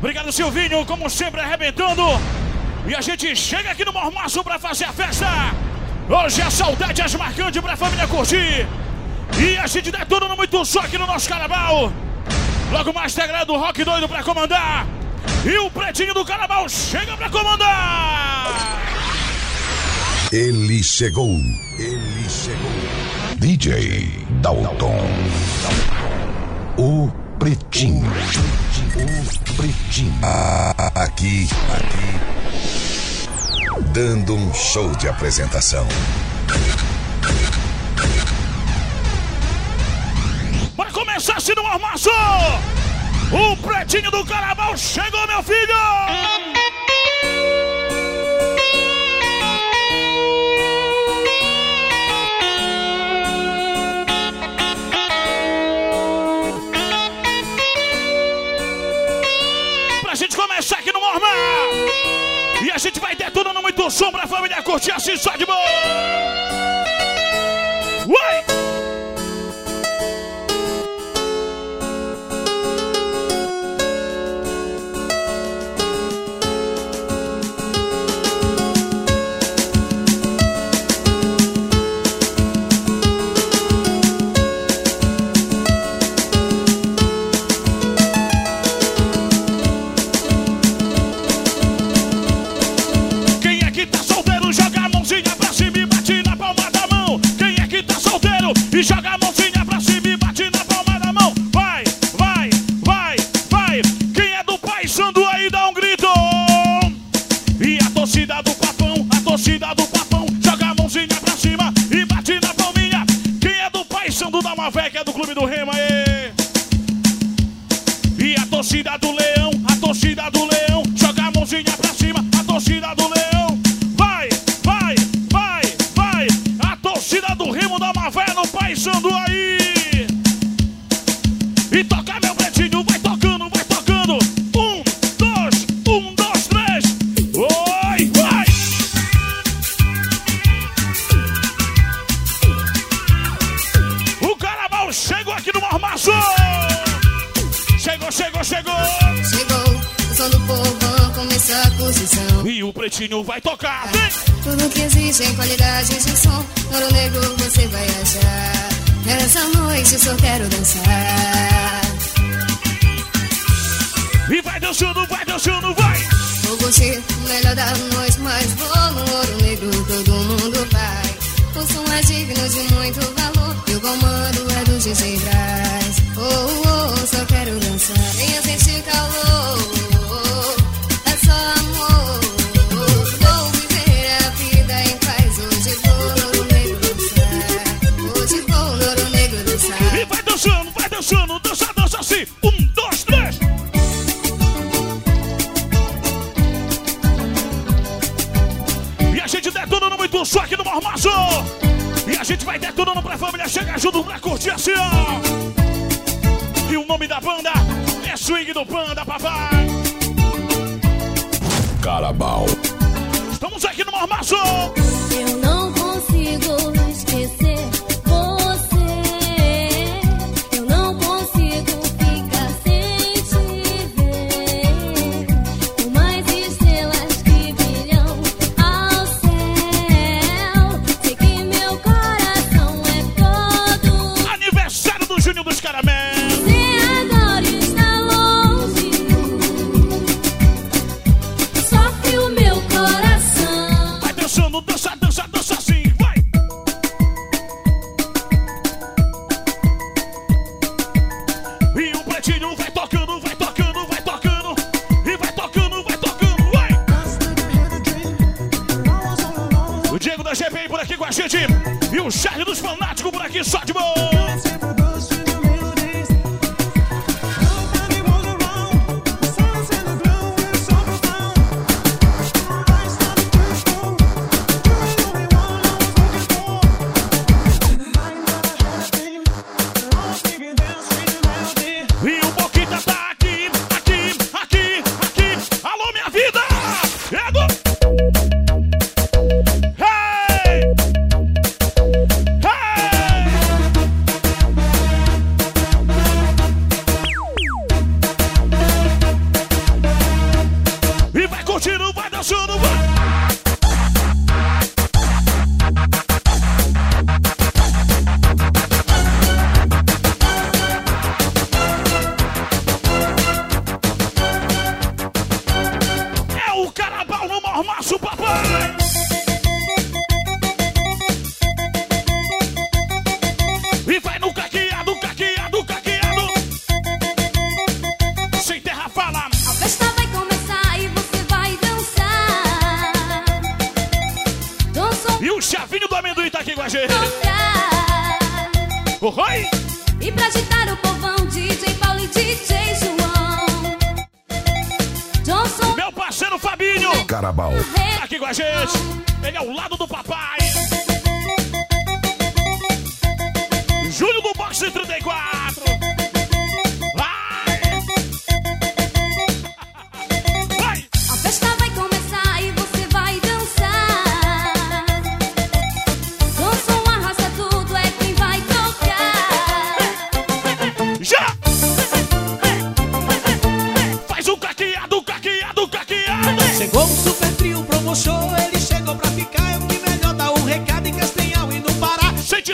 Obrigado, Silvinho, como sempre, arrebentando. E a gente chega aqui no Mormaço pra fazer a festa. Hoje a saudade é marcante pra família curtir. E a gente detona no muito só aqui no nosso carnaval. Logo mais tem do Rock Doido pra comandar. E o pretinho do carnaval chega pra comandar. Ele chegou. Ele chegou. DJ Dalton. O pretinho. O pretinho. Ah, aqui, aqui. Dando um show de apresentação. Vai começar assim no armaço! O pretinho do carnaval chegou, meu filho! Som pra família curtir assim só de boa! Uai! Chegou, chegou, chegou. Chegou, o som do povão começou a posição. E o pretinho vai tocar. Vem. Tudo que existe em qualidade de som, ouro negro você vai achar. Nessa noite só quero dançar. E vai dançando, vai dançando, vai. Vou curtir o melhor da noite, mas vou no ouro negro, todo mundo vai. O som é digno de muito valor, e o comando é do DJ Braz. Oh, oh, oh, só quero só aqui no Mormaço. E a gente vai detonando pra família chegar junto pra curtir assim, ó. O nome da banda é Swing do Panda, papai. Carabal. Estamos aqui no Mormaço. Eu não consigo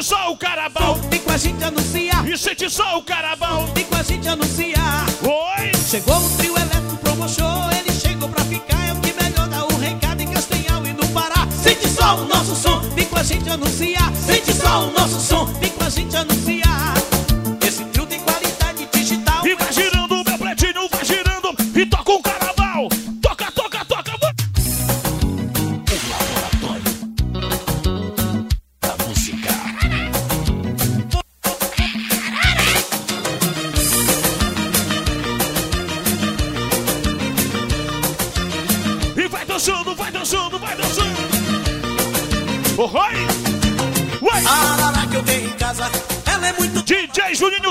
só o carabão. Vem com a gente anunciar. E sente só o carabão. Vem com a gente anunciar. Oi. Chegou o trio elétrico promoção. Ele chegou pra ficar. É o que melhor dá o recado em Castanhal e no Pará. Sente só o nosso som. Vem com a gente anunciar. Sente só o nosso som. Vem com a gente anunciar.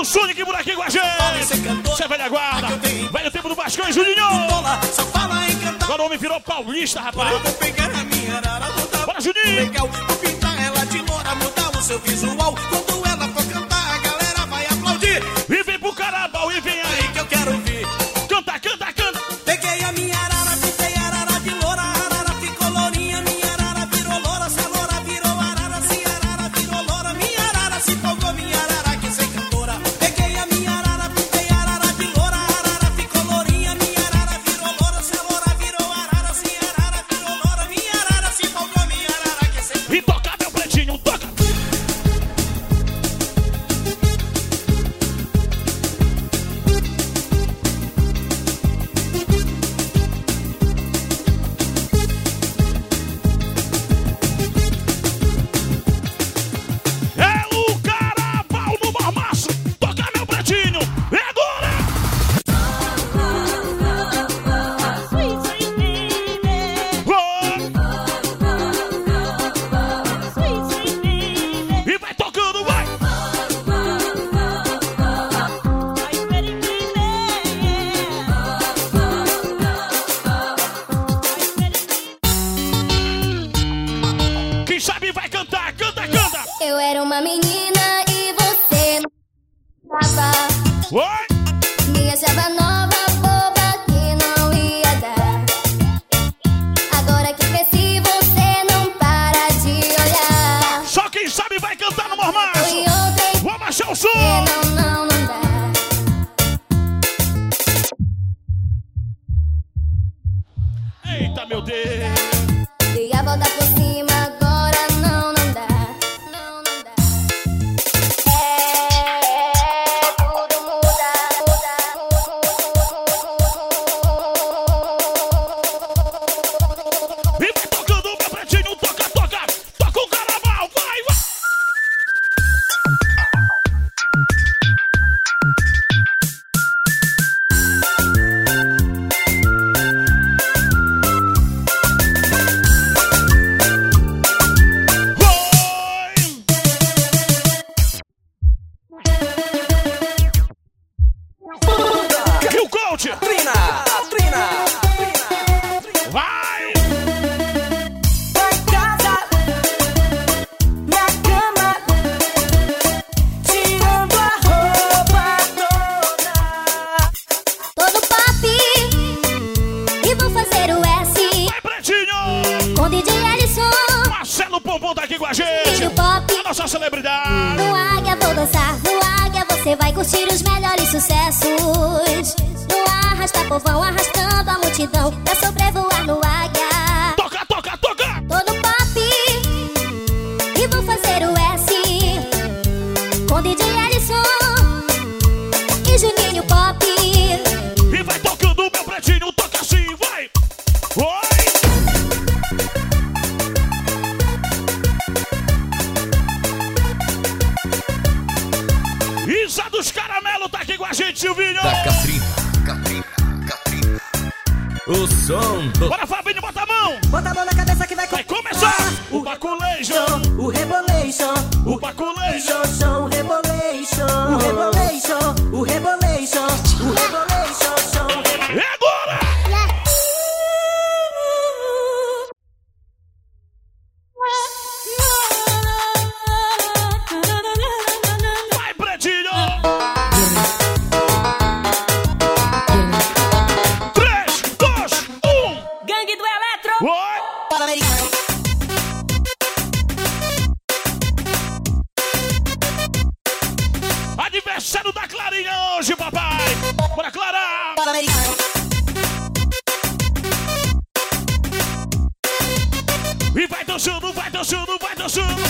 Sonic por aqui com a gente. Você é velha guarda. Velho tempo do Bascão e Juninho. Agora o homem virou paulista, rapaz. Eu vou pegar a minha arara, Bora, Juninho. Legal, vou pintar ela de loura, mudar o seu visual. volta, meu Deus. Dei a volta por povão arrastando a multidão. dançando, vai dançando.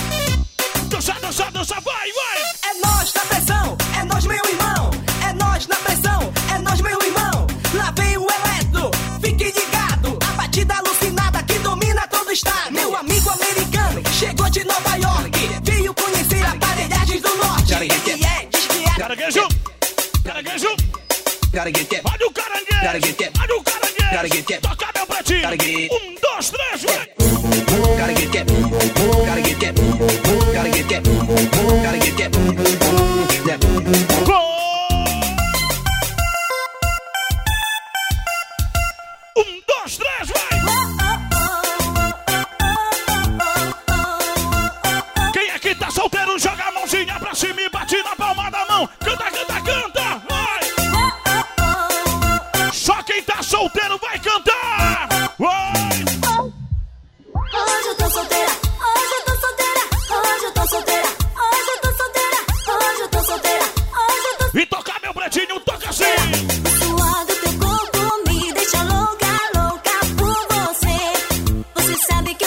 Dança, dança, dança, vai, vai. É nós na pressão, é nós, meu irmão. É nós na pressão, é nós, meu irmão. Lá vem o eletro, fique ligado. A batida alucinada que domina todo o estado. Meu amigo americano chegou de Nova York. Veio conhecer aparelhagens do norte. Esse é, diz que é. Caranguejo, é caranguejo. É olha o caranguejo, é? olha o caranguejo. Toca meu pretinho. Um sabe que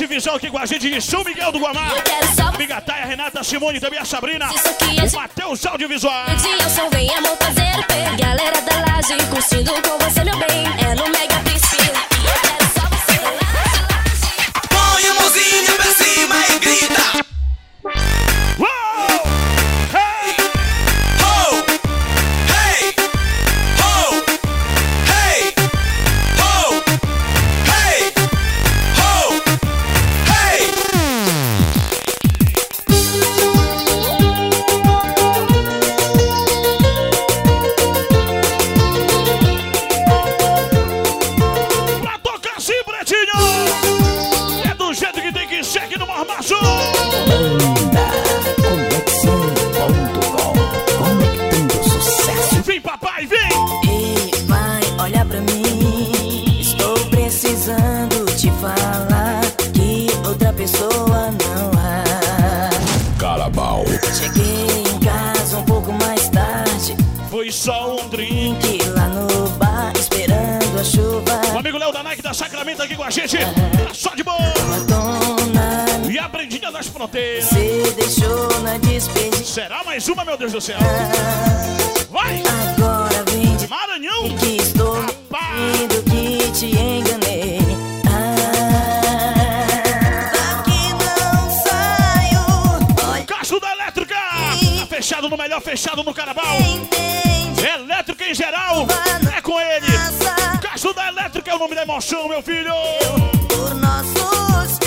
com você. Arte Visão aqui com a gente de São Miguel do Guamá. Eu quero só Amiga Taia, Renata, Simone, também a Sabrina. Isso aqui é O Matheus Audiovisual. Edilson, vem amor fazer o pé. Galera da laje, curtindo com você, meu bem. É no Mega só um drink. Lá no bar esperando a chuva. O amigo Léo da Nike da Sacramento aqui com a gente. Tá só de boa! E a Brendinha das Fronteiras. você deixou na despedida. Será mais uma, meu Deus do céu? Vai! Agora vem de Maranhão! que estou mentindo que te enganei. Ah! Tá fechado no melhor, fechado no Carabal. Elétrica em geral, é com ele. Castro da Elétrica é o nome da emoção, meu filho. Por nossos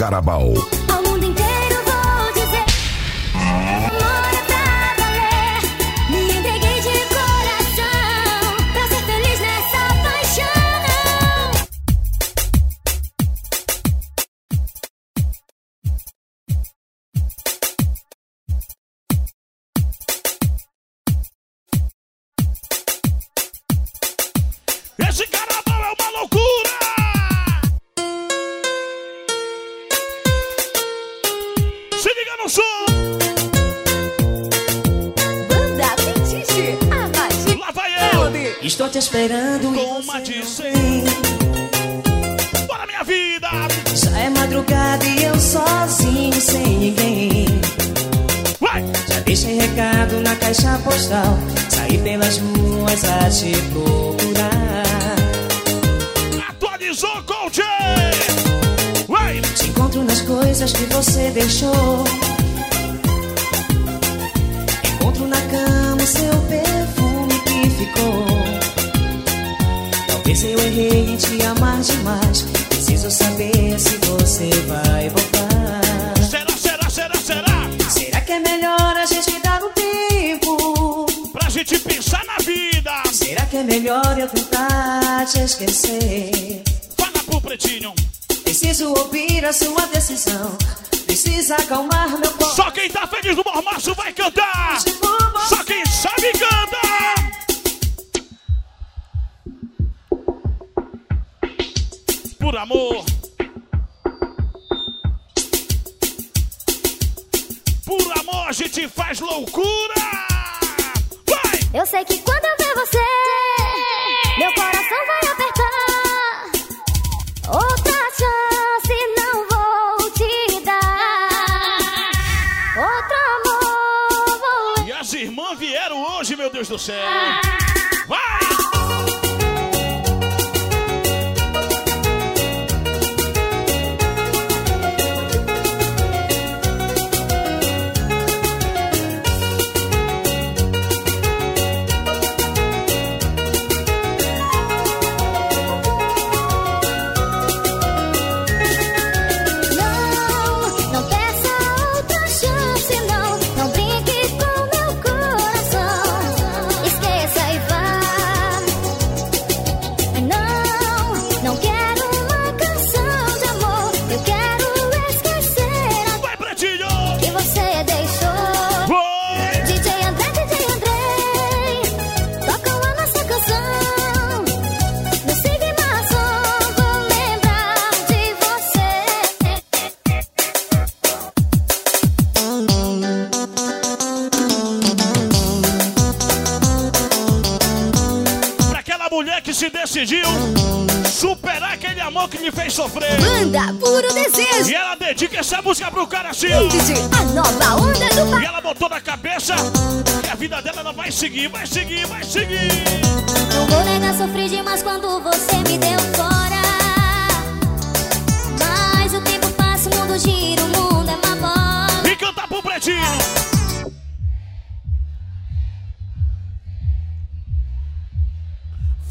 Carabal. Coach! Vai! Te encontro nas coisas que você deixou. Encontro na cama o seu perfume que ficou. Talvez eu errei em te amar demais. Preciso saber se você vai voltar. Será, será, será, será? Será que é melhor a gente dar um tempo? Pra gente pensar na vida! Será que é melhor eu tentar te esquecer? pro pretinho. Preciso ouvir a sua decisão. Precisa acalmar meu corpo. Só quem tá feliz no mormaço vai cantar. Só quem sabe canta. por amor. Por amor a gente faz loucura. Vai! Eu sei que quando eu ver você, meu coração vai irmãs vieram hoje, meu Deus do céu. Essa música pro cara assim. DJ, a nova onda do E ela botou na cabeça que a vida dela não vai seguir, vai seguir, vai seguir. Não vou negar, sofri demais quando você me deu fora. Mas o tempo passa, o mundo gira, o mundo é uma bola. E canta pro Pretinho.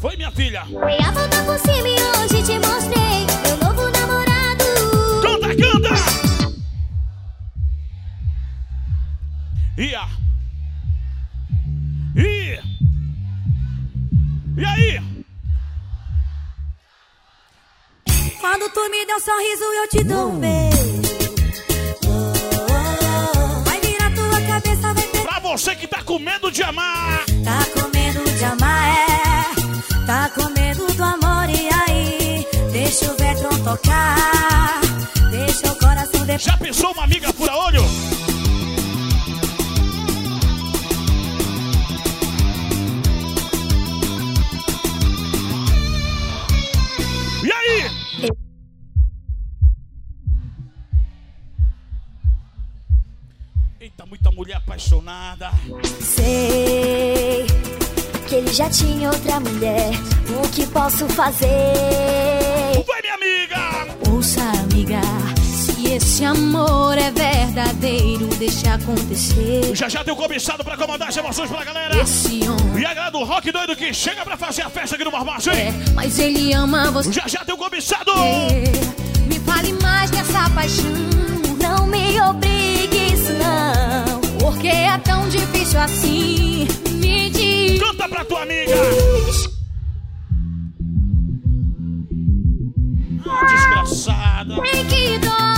Foi minha filha. Foi a volta por cima e hoje te mostrei Um sorriso, eu te dou um beijo. Vai virar tua cabeça, vai ter. Pra você que tá com medo de amar. Tá com medo de amar, é. Tá com medo do amor, e aí? Deixa o Vetron tocar. Deixa o coração de. Já pensou uma amiga fura olho? Mulher apaixonada. Sei que ele já tinha outra mulher. O que posso fazer? Vai, minha amiga! Ouça, amiga. Se esse amor é verdadeiro, deixa acontecer. Já já tem um cobiçado pra comandar as emoções pra galera. Esse homem E a galera do rock doido que chega pra fazer a festa aqui no Marmaço, é, hein? mas ele ama você. Já já tem um cobiçado! Me fale mais dessa paixão. Não me obrigue. Porque é tão difícil assim. Me diz. Canta pra tua amiga! Ah, desgraçada! Sei que dói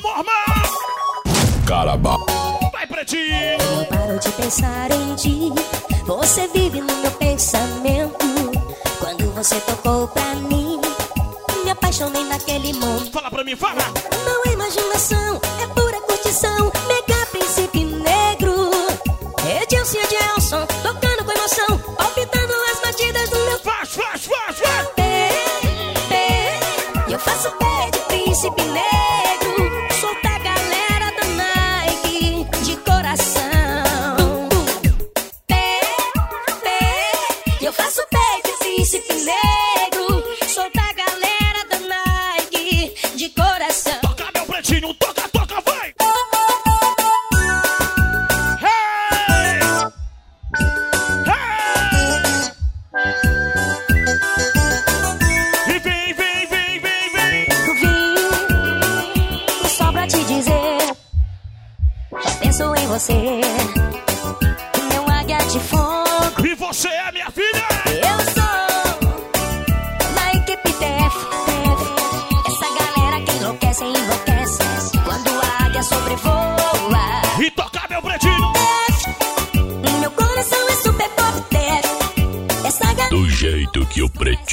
curtir aqui no Mormal! Carabao. Vai, pretinho! Eu paro de pensar em ti. Você vive no meu pensamento. Quando você tocou pra mim, me apaixonei naquele momento. Fala pra mim, fala! Não é imaginação,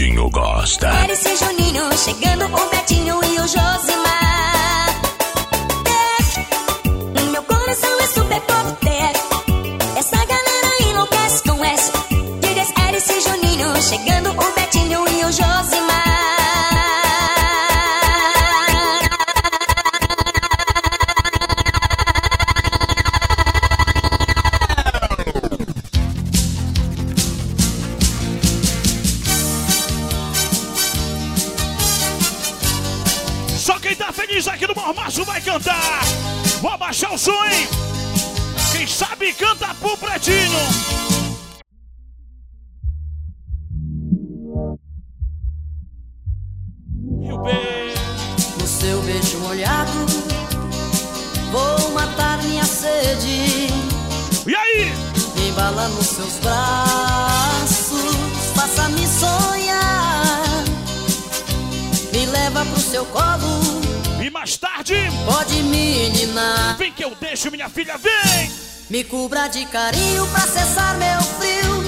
pretinho gosta. Eris e Juninho, chegando o Betinho tarde, pode menina. vem que eu deixo minha filha, vem! Me cubra de carinho pra cessar meu frio.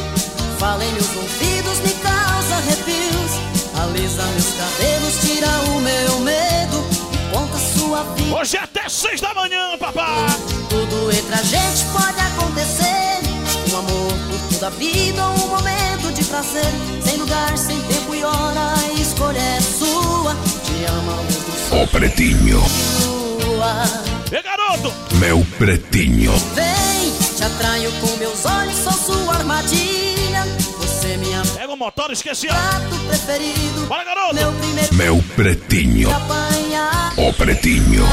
Fala em meus ouvidos, me causa arrepios. Alisa meus cabelos, tira o meu medo. Conta sua vida. Hoje é até seis da manhã, papá! Tudo entre a gente pode acontecer. Um amor por toda a vida, um momento de prazer. Sem lugar, sem tempo e hora, a escolha é sua. Te ama O pretinho. sua. E garoto, Meu pretinho. Vem, te atraio com meus olhos, sou sua armadilha. Você é minha pega o motor, esqueci. prato preferido. Bora, garoto! Meu primeiro Meu pretinho. O pretinho.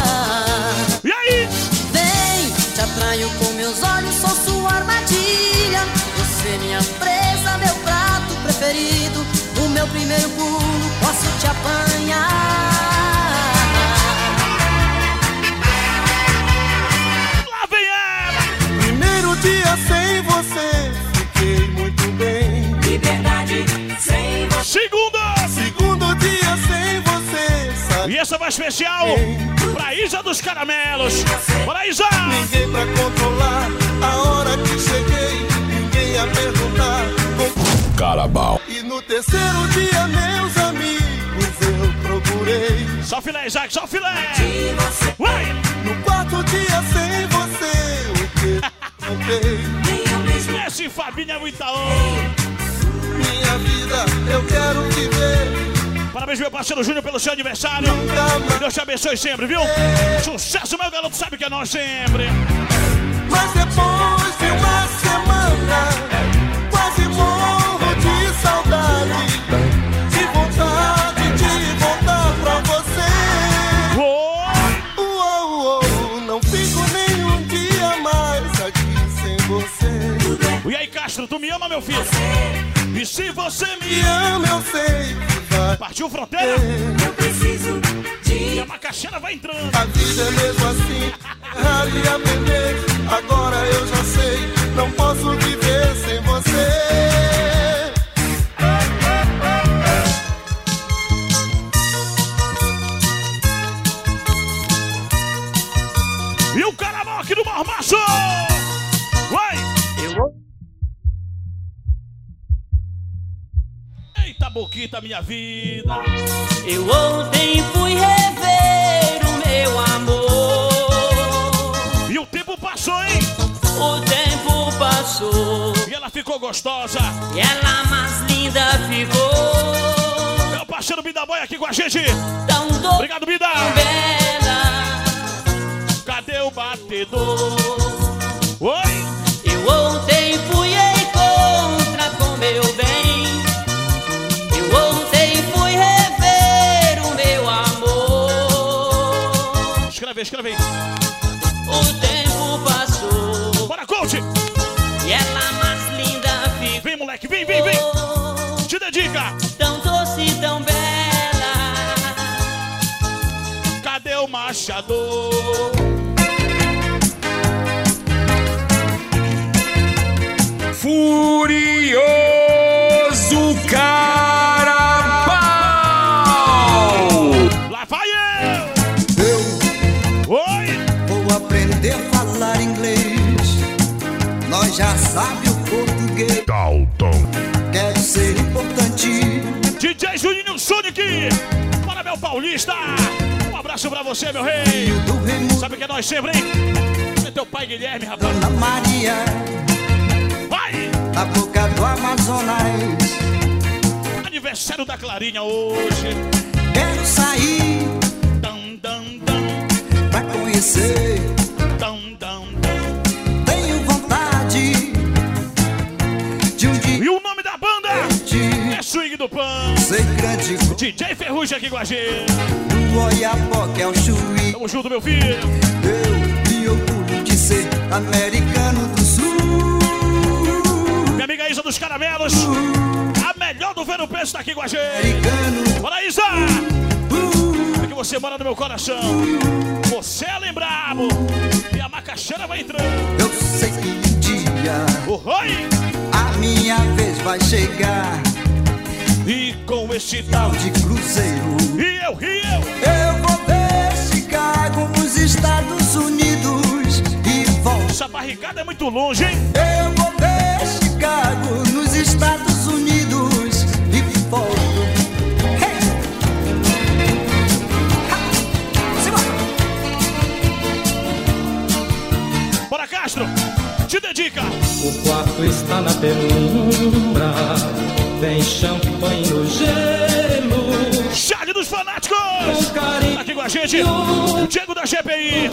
E aí? Vem, te atraio com meus olhos, sou sua armadilha. Você é minha presa, meu prato preferido. Meu primeiro pulo, posso te apanhar. Lá vem ela! Primeiro dia sem você, fiquei muito bem. Segunda! Segundo dia sem você? E essa vai especial pra Isa dos Caramelos. Bora, Isa! Isaac, só filé! Vai! No quarto dia sem você, o que? Esse Fabinho é muito on. Minha vida, eu quero viver. Parabéns, meu parceiro Júnior, pelo seu aniversário. Deus te abençoe sempre, viu? Sucesso, meu garoto, sabe que é nós sempre. Mas depois de uma semana, meu filho? E se você me ama, eu sei que vai. partiu fronteira, Eu preciso e a macaxeira vai entrando. A vida é mesmo assim, errar e aprender. Agora eu já sei, não posso viver sem você. E o Caramoque do Marmaço! Boquita, minha vida! Eu ontem fui rever o meu amor. E o tempo passou, hein? O tempo passou E ela ficou gostosa. e ela mais linda ficou. Meu parceiro Bida Boy aqui com a gente. Tão doce, Obrigado, Bida! bela. Cadê o batedor? Oi! Eu ontem fui encontrar com meu bem. escreve, escreve aí. O tempo passou. Bora, coach! E ela mais linda ficou. Vem, moleque, vem, vem, vem! Te dedica! Tão doce, tão bela. Cadê o machador? Furioso! Já sabe o português. Dalton. Quero ser importante. DJ Juninho Sonic! Para meu paulista! Um abraço pra você, meu rei! Sabe que é nós sempre, hein? É teu pai Guilherme, rapaz! Dona Maria, Vai! na boca do Amazonas. Aniversário da Clarinha hoje! Quero sair Dam, dam, dam, pra conhecer. Swing do Pan! ser grande DJ Ferrugem aqui com a gente! do Oiapoque ao Chuí. Tamo junto, meu filho! Eu me orgulho de ser americano do sul. Minha amiga Isa dos Caramelos! A melhor do Vero Peso tá aqui com a gente! Americano, Bora, Isa! É que você mora no meu coração! Você é lembrado! E a macaxeira vai entrando! eu sei que um dia O Oi! a minha vez vai chegar. E com esse tal De cruzeiro, E eu, e eu! eu vou ver Chicago nos Estados Unidos e volto. Essa barricada é muito longe, hein? Eu vou ver Chicago nos Estados Unidos e volto. Bora, Castro! Te dedica! O quarto está na penumbra, tem champanhe no gelo. Charlie dos Fanáticos! A gente! O Diego da GPI!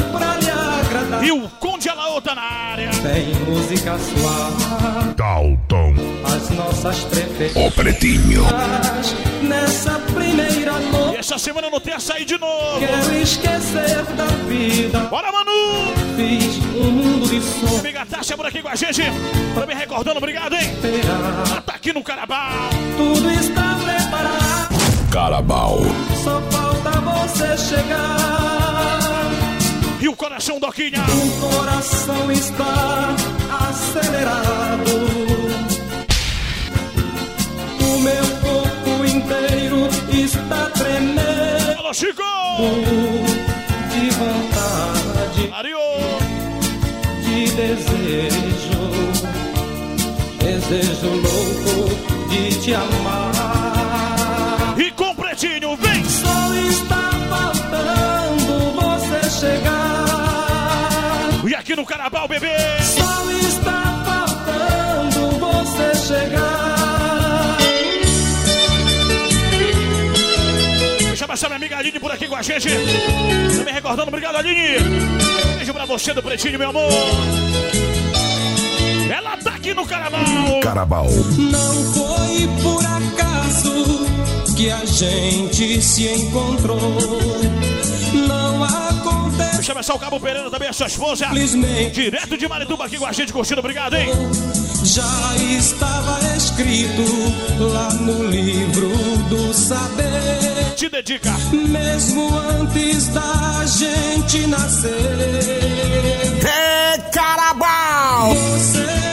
E o Conde Alaô tá na área! Tem música suave, Dalton. as nossas preferidas. O Pretinho. Nessa primeira E noite, essa semana não tenho açaí de novo! quero esquecer da vida. Bora, Manu! Fiz um mundo de sonhos. Amiga Tássia por aqui com a gente! Pra me recordando, obrigado, hein? Tá aqui no Carabao! Tudo está Carabao. só falta você chegar. E o coração Doquinha! O coração está acelerado. O meu corpo inteiro está tremendo Alô, Chico! de vontade, Mario! de desejo, desejo louco de te amar. E Pretinho, vem! Só está faltando você chegar. E aqui no Carabao, bebê! Só está faltando você chegar. Deixa eu passar minha amiga Aline por aqui com a gente! Tá me recordando, obrigado, Aline! Beijo pra você do Pretinho, meu amor! Ela tá aqui no Carabao! Carabao. Não foi por acaso que a gente se encontrou. Não acontece Deixa eu passar o Cabo Pereira também, a sua esposa! Direto de Marituba aqui com a gente, curtindo, obrigado, hein? Já estava escrito lá no livro do saber. Te dedica! Mesmo antes da gente nascer. É Carabao! Você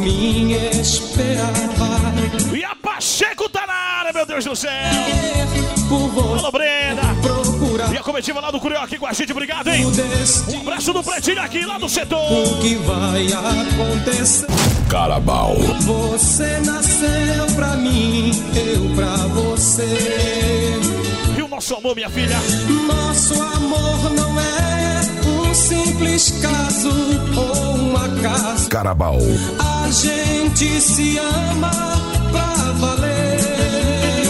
mim esperava. E a Pacheco tá na área, meu Deus do céu! Alô, Brenda! procurar E a comitiva lá do Curió aqui com a gente, obrigado, hein? Um abraço do Pretinho aqui, lá do setor! O que vai acontecer? Carabao. Você nasceu pra mim, eu pra você. E o nosso amor, minha filha? Nosso amor não é simples caso ou um acaso. Carabao. A gente se ama pra valer.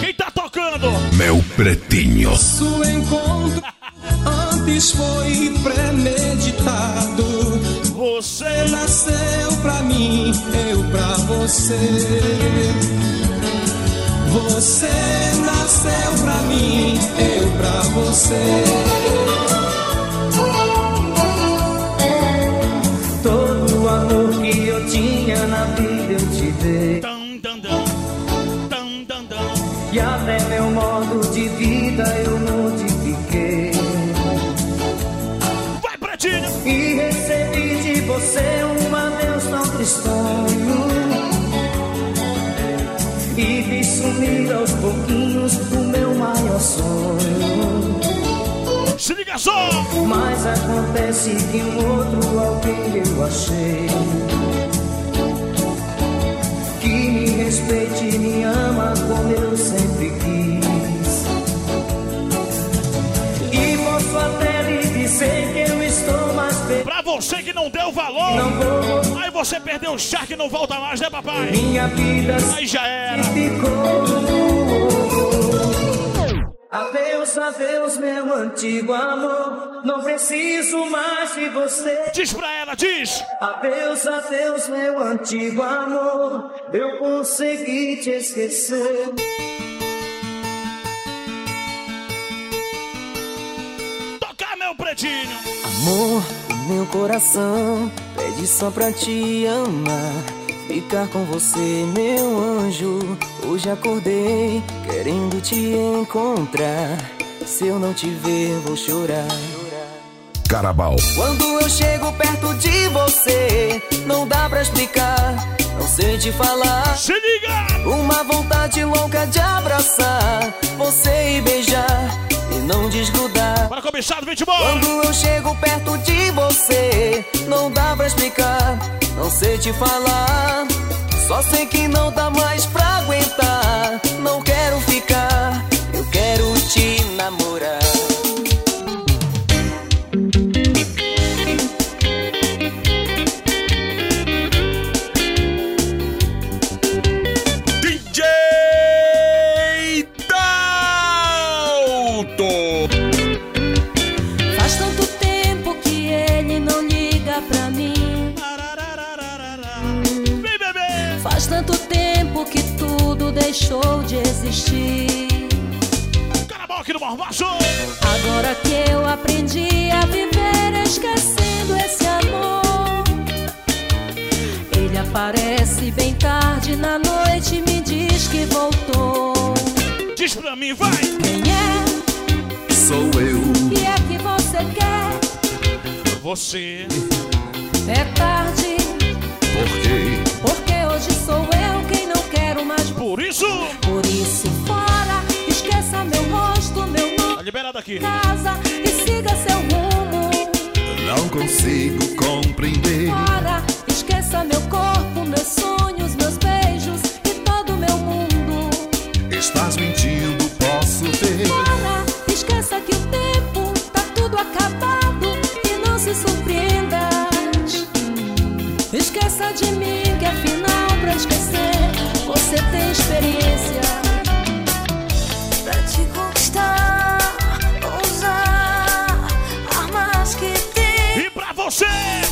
Quem tá tocando? Meu Pretinho. Nosso encontro antes foi premeditado. Você nasceu pra mim, eu pra você. Você nasceu pra mim, eu pra você. Até meu modo de vida eu modifiquei. Vai, Pretinho! E recebi de você um adeus tão tristonho E vi sumir aos pouquinhos o meu maior sonho Se liga só! Mas acontece que um outro alguém eu achei respeite e me ama como eu sempre quis E posso até lhe dizer que eu estou mais feliz Pra você que não deu valor, Não vou aí você perdeu o chá que não volta mais, né, papai? minha vida Aí já era. Adeus, adeus, meu antigo amor. Não preciso mais de você. Diz pra ela, diz! Adeus, adeus, meu antigo amor. Eu consegui te esquecer. Tocar meu pretinho! Amor, o meu coração pede só pra te amar. Ficar com você, meu anjo. Hoje acordei querendo te encontrar. Se eu não te ver, vou chorar. Carabal. Quando eu chego perto de você, não dá pra explicar. Não sei te falar. Se liga! Uma vontade louca de abraçar você e beijar não desgrudar. Bora começar, vem de bola! Quando eu chego perto de você, não dá pra explicar, não sei te falar. Só sei que não dá mais pra aguentar. Não quero ficar, eu quero te namorar. Você. É tarde, Por quê? porque hoje sou eu quem não quero mais Por isso, Por isso, fora, esqueça meu rosto, meu nome, tá liberado aqui. casa e siga seu rumo. Não consigo compreender. Esqueça de mim, que afinal, pra esquecer, você tem experiência. Pra te conquistar, vou usar armas que tem E pra você!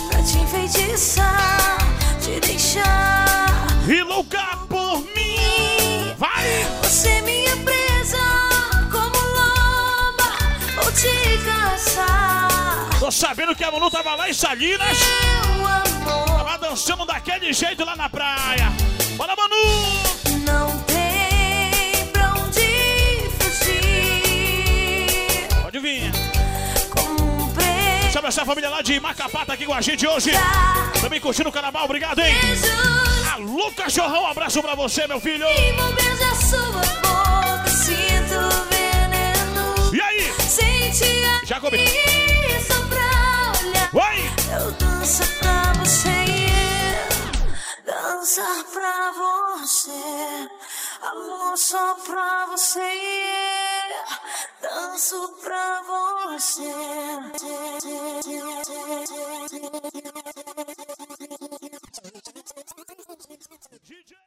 pra te enfeitiçar, te deixar. E louca por mim! Vai! Você é minha presa, como loba, vou te caçar. Tô sabendo que a Manu tava lá em Salinas, Meu amor, tava dançando daquele jeito lá na praia. Bora, Manu! não tem pra onde fugir. Pode vir. Sabe essa família lá de Macapá tá aqui com a gente hoje? Também curtindo o carnaval, obrigado, hein? beijos Alô, cachorrão, um abraço pra você, meu filho. e beijar sua boca. Sinto veneno. E aí? A Já comi. Vai! Eu danço pra dançar pra você, amor só pra você. Danço pra você. DJ